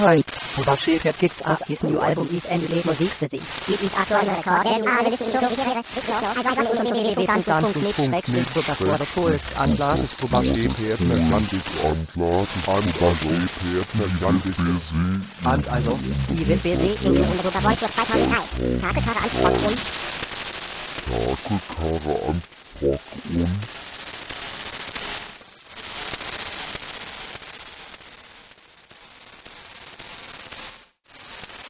Hi. Tobashi Pet kicks off his new album is endlich Musik für Sie. It is aktuelle Rekorde, alle Wechsel sogar vor der Puls Anlagen Tobashi Pet med Landik Anlagen, Anlagen, Landik für Sie. And also, Die wird wir sehen in der Superbowl für 2003. Tageskarre Anspruch und Takelkarre an Rock und